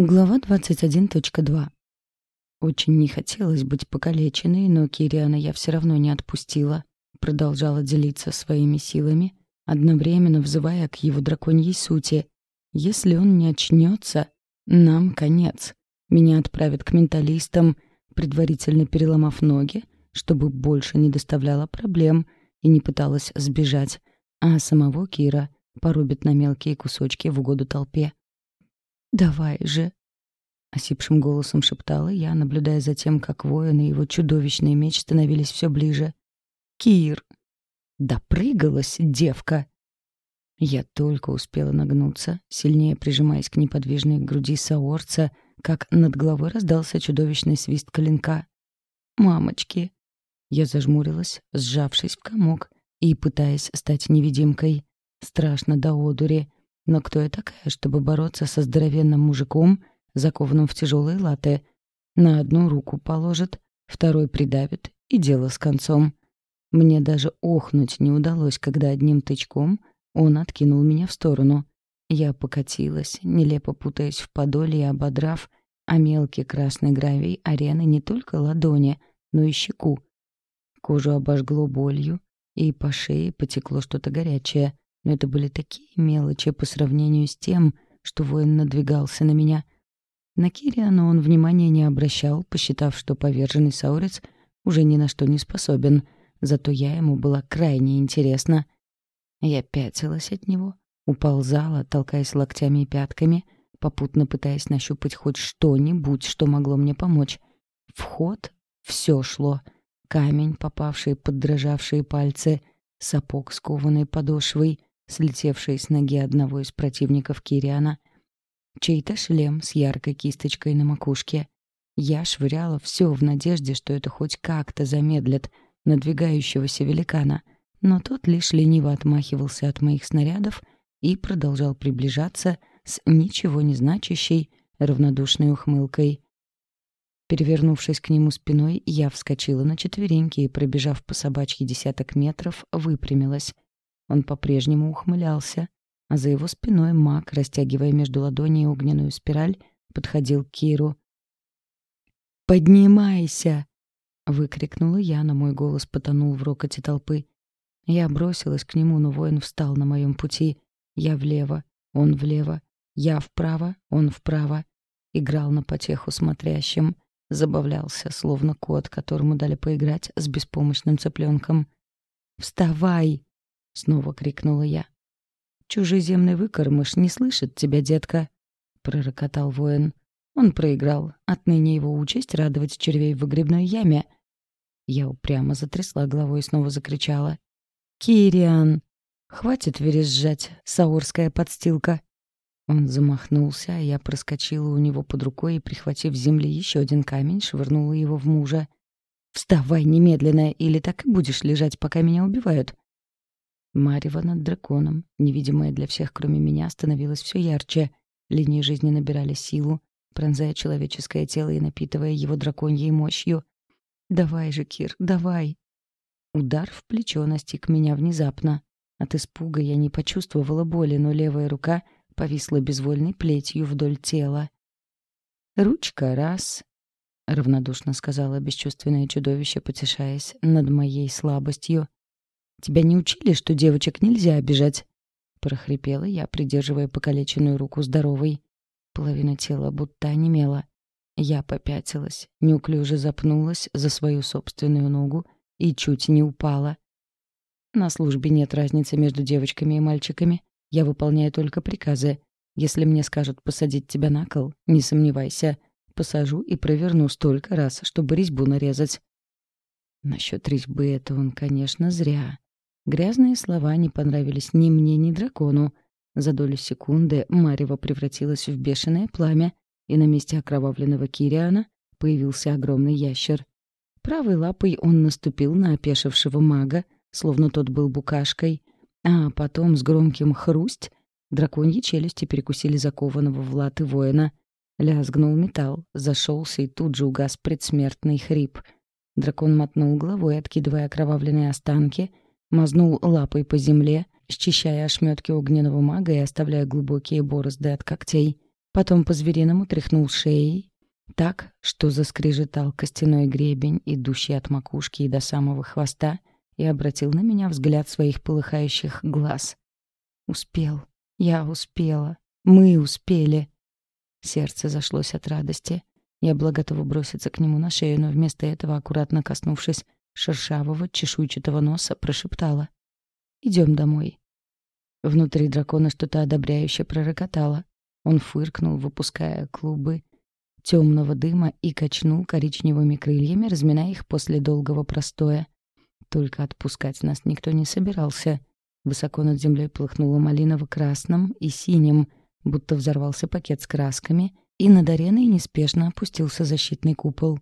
Глава 21.2. Очень не хотелось быть покалеченной, но Кириана я все равно не отпустила. Продолжала делиться своими силами, одновременно взывая к его драконьей сути. Если он не очнется, нам конец. Меня отправят к менталистам, предварительно переломав ноги, чтобы больше не доставляла проблем и не пыталась сбежать, а самого Кира порубят на мелкие кусочки в угоду толпе. «Давай же!» — осипшим голосом шептала я, наблюдая за тем, как воин и его чудовищный меч становились все ближе. «Кир!» «Допрыгалась, девка!» Я только успела нагнуться, сильнее прижимаясь к неподвижной груди Саорца, как над головой раздался чудовищный свист коленка. «Мамочки!» Я зажмурилась, сжавшись в комок и пытаясь стать невидимкой. Страшно до одури. Но кто я такая, чтобы бороться со здоровенным мужиком, закованным в тяжелые латы? На одну руку положит, второй придавит, и дело с концом. Мне даже охнуть не удалось, когда одним тычком он откинул меня в сторону. Я покатилась, нелепо путаясь в подоле и ободрав, а мелкий красный гравий арены не только ладони, но и щеку. Кожу обожгло болью, и по шее потекло что-то горячее но это были такие мелочи по сравнению с тем, что воин надвигался на меня. На Кириана он внимания не обращал, посчитав, что поверженный саурец уже ни на что не способен, зато я ему была крайне интересна. Я пятилась от него, уползала, толкаясь локтями и пятками, попутно пытаясь нащупать хоть что-нибудь, что могло мне помочь. В ход все шло. Камень, попавший под дрожавшие пальцы, сапог, скованный подошвой, слетевший с ноги одного из противников Кириана, чей-то шлем с яркой кисточкой на макушке. Я швыряла все в надежде, что это хоть как-то замедлит надвигающегося великана, но тот лишь лениво отмахивался от моих снарядов и продолжал приближаться с ничего не значащей равнодушной ухмылкой. Перевернувшись к нему спиной, я вскочила на четвереньки и, пробежав по собачьи десяток метров, выпрямилась. Он по-прежнему ухмылялся, а за его спиной маг, растягивая между ладоней огненную спираль, подходил к Киру. «Поднимайся!» — выкрикнула я, но мой голос потонул в рокоте толпы. Я бросилась к нему, но воин встал на моем пути. Я влево, он влево, я вправо, он вправо. Играл на потеху смотрящим, забавлялся, словно кот, которому дали поиграть с беспомощным цыпленком. «Вставай!» Снова крикнула я. Чужеземный выкормыш не слышит тебя, детка, пророкотал воин. Он проиграл. Отныне его участь радовать червей в выгребной яме. Я упрямо затрясла головой и снова закричала: "Кириан, хватит верезжать, саурская подстилка!" Он замахнулся, а я проскочила у него под рукой и, прихватив земли еще один камень, швырнула его в мужа. «Вставай немедленно, или так и будешь лежать, пока меня убивают», Марево над драконом, невидимое для всех, кроме меня, становилось все ярче. Линии жизни набирали силу, пронзая человеческое тело и напитывая его драконьей мощью. «Давай же, Кир, давай!» Удар в плечо настиг меня внезапно. От испуга я не почувствовала боли, но левая рука повисла безвольной плетью вдоль тела. «Ручка раз», — равнодушно сказала бесчувственное чудовище, потешаясь над моей слабостью. Тебя не учили, что девочек нельзя обижать?» Прохрипела я, придерживая покалеченную руку здоровой. Половина тела будто онемела. Я попятилась, неуклюже запнулась за свою собственную ногу и чуть не упала. На службе нет разницы между девочками и мальчиками. Я выполняю только приказы. Если мне скажут посадить тебя на кол, не сомневайся. Посажу и проверну столько раз, чтобы резьбу нарезать. Насчет резьбы это он, конечно, зря. Грязные слова не понравились ни мне, ни дракону. За долю секунды Марева превратилась в бешеное пламя, и на месте окровавленного Кириана появился огромный ящер. Правой лапой он наступил на опешившего мага, словно тот был букашкой, а потом с громким «хрусть» драконьи челюсти перекусили закованного в латы воина. Лязгнул металл, зашелся и тут же угас предсмертный хрип. Дракон мотнул головой, откидывая окровавленные останки — мазнул лапой по земле, счищая ошметки огненного мага и оставляя глубокие борозды от когтей. Потом по-звериному тряхнул шеей, так, что заскрежетал костяной гребень, идущий от макушки и до самого хвоста, и обратил на меня взгляд своих полыхающих глаз. Успел. Я успела. Мы успели. Сердце зашлось от радости. Я была готова броситься к нему на шею, но вместо этого, аккуратно коснувшись шершавого, чешуйчатого носа, прошептала. «Идем домой». Внутри дракона что-то одобряюще пророкотало. Он фыркнул, выпуская клубы темного дыма и качнул коричневыми крыльями, разминая их после долгого простоя. Только отпускать нас никто не собирался. Высоко над землей плыхнуло малиново-красным и синим, будто взорвался пакет с красками, и над ареной неспешно опустился защитный купол.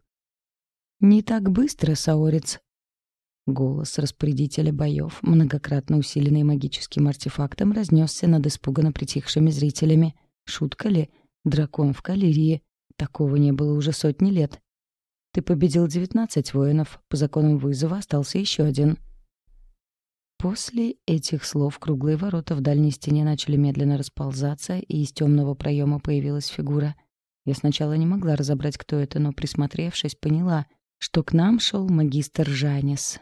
«Не так быстро, Саорец!» Голос распорядителя боев, многократно усиленный магическим артефактом, разнесся над испуганно притихшими зрителями. Шутка ли? Дракон в калерии. Такого не было уже сотни лет. Ты победил девятнадцать воинов, по законам вызова остался еще один. После этих слов круглые ворота в дальней стене начали медленно расползаться, и из темного проема появилась фигура. Я сначала не могла разобрать, кто это, но, присмотревшись, поняла, что к нам шел магистр Жанис.